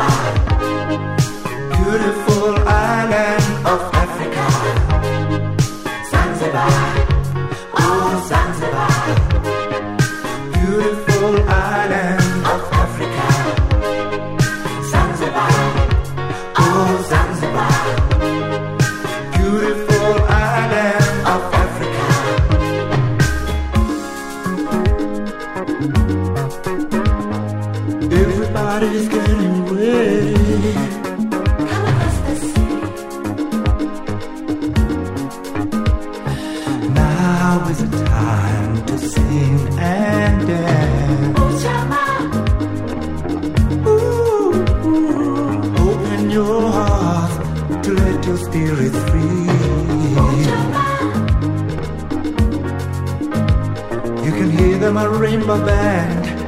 Bye. your spirit free. You can hear them a rainbow band.